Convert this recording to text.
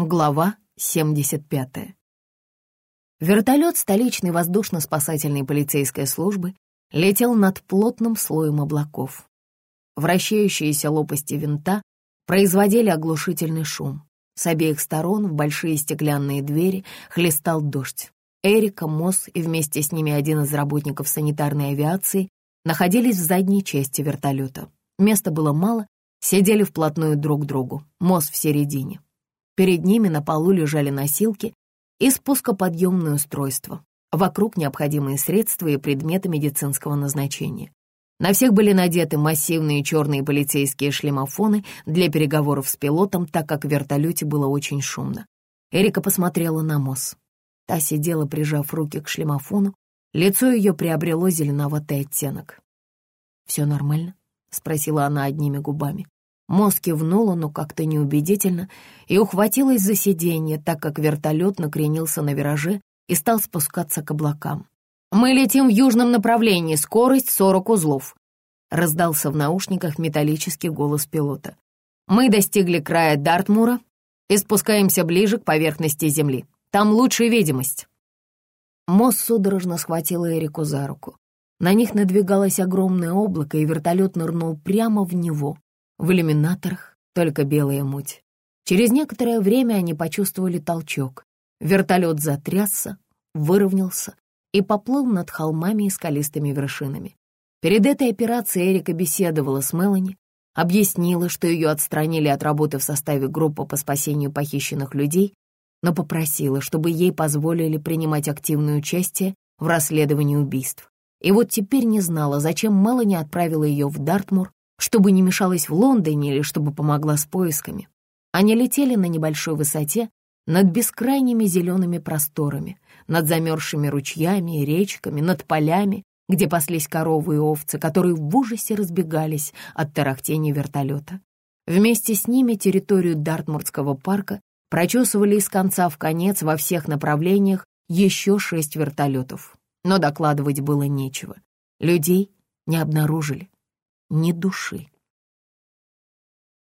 Глава 75. Вертолет столичной воздушно-спасательной полицейской службы летел над плотным слоем облаков. Вращающиеся лопасти винта производили оглушительный шум. С обеих сторон в большие стеклянные двери хлестал дождь. Эрика, Мосс и вместе с ними один из работников санитарной авиации находились в задней части вертолета. Места было мало, сидели вплотную друг к другу, Мосс в середине. Перед ними на полу лежали носилки и спускоподъемное устройство. Вокруг необходимые средства и предметы медицинского назначения. На всех были надеты массивные черные полицейские шлемофоны для переговоров с пилотом, так как в вертолете было очень шумно. Эрика посмотрела на Мосс. Та сидела, прижав руки к шлемофону, лицо ее приобрело зеленоватый оттенок. «Все нормально?» — спросила она одними губами. Мозг кивнула, но как-то неубедительно, и ухватилась за сиденье, так как вертолет накренился на вираже и стал спускаться к облакам. «Мы летим в южном направлении, скорость 40 узлов», — раздался в наушниках металлический голос пилота. «Мы достигли края Дартмура и спускаемся ближе к поверхности Земли. Там лучшая видимость». Мосс судорожно схватила Эрику за руку. На них надвигалось огромное облако, и вертолет нырнул прямо в него. В иллюминаторах только белая муть. Через некоторое время они почувствовали толчок. Вертолет затрясся, выровнялся и поплыл над холмами и скалистыми вершинами. Перед этой операцией Эрика беседовала с Мелани, объяснила, что ее отстранили от работы в составе группы по спасению похищенных людей, но попросила, чтобы ей позволили принимать активное участие в расследовании убийств. И вот теперь не знала, зачем Мелани отправила ее в Дартмур, чтобы не мешалась в Лондоне или чтобы помогла с поисками. Они летели на небольшой высоте над бескрайними зелеными просторами, над замерзшими ручьями и речками, над полями, где паслись коровы и овцы, которые в ужасе разбегались от тарахтения вертолета. Вместе с ними территорию Дартмуртского парка прочесывали из конца в конец во всех направлениях еще шесть вертолетов. Но докладывать было нечего. Людей не обнаружили ни души.